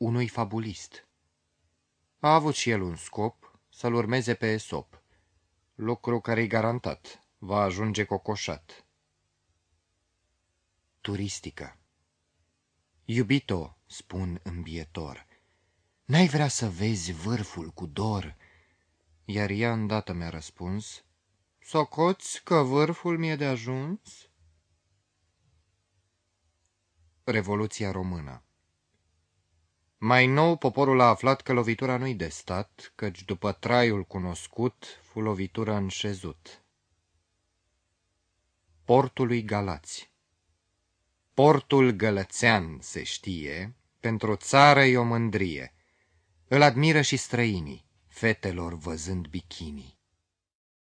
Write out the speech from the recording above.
unui fabulist. A avut și el un scop, să-l urmeze pe Esop, lucru care-i garantat, va ajunge cocoșat. Turistică Iubito, spun îmbietor, n-ai vrea să vezi vârful cu dor? Iar ea îndată mi-a răspuns, Socoți că vârful mi-e de ajuns? Revoluția Română Mai nou, poporul a aflat că lovitura nu-i de stat, căci după traiul cunoscut, fu lovitura în șezut. Portului Galați Portul gălățean, se știe, pentru țară e o mândrie. Îl admiră și străinii, fetelor văzând bikini.